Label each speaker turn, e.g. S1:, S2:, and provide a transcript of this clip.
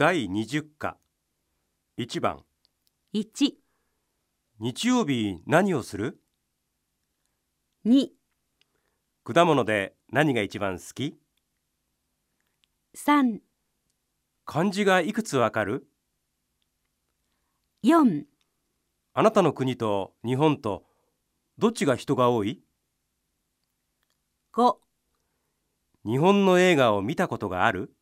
S1: 第20課。1番。
S2: 1、
S1: 日曜日何をする
S2: ？2、
S1: 果物で何が一番好き
S2: ？3、
S1: 漢字がいくつわかる
S2: ？4、
S1: あなたの国と日本とどっちが人が多い
S2: ？5
S1: 日本の映画を見たことがある？